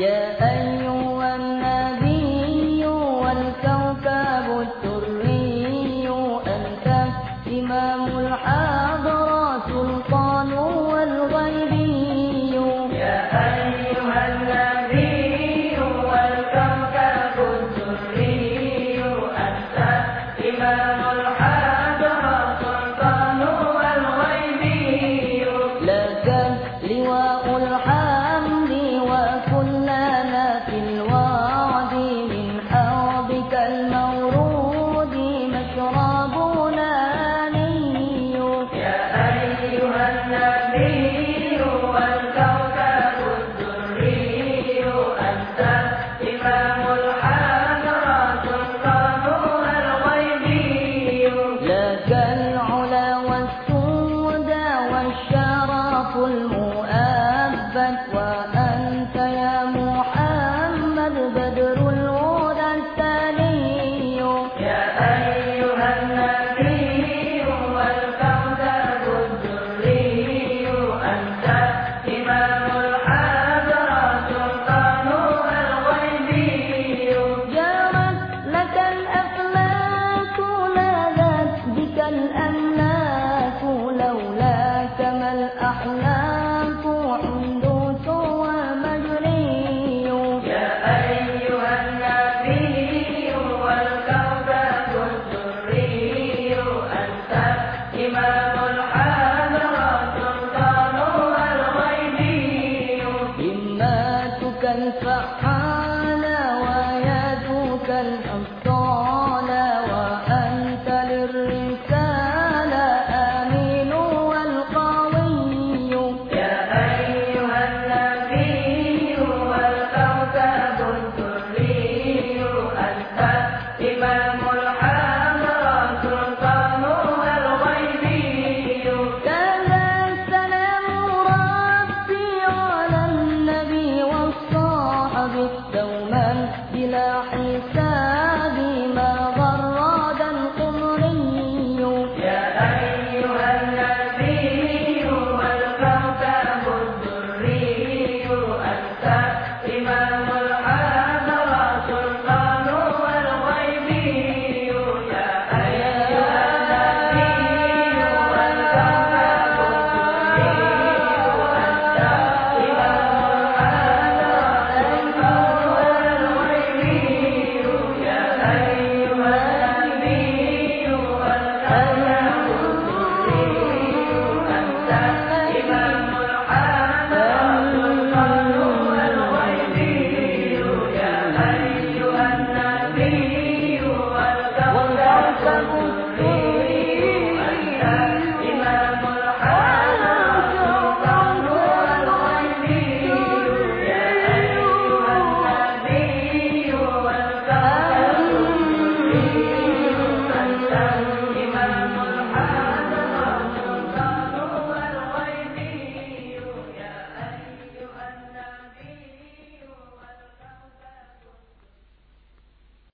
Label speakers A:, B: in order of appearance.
A: يا أيها النبي والكوكب الدري أنت إمام الحاضرة سلطان والغيبي
B: يا أيها النبي والكوكب الدري أنت إمام الحاضرة سلطان والغيبي
A: لك لواء الحاضرة الفعال ويدك الأبطال وأنت أمين والقوي.
B: يا أيها النبي أنت
A: حساب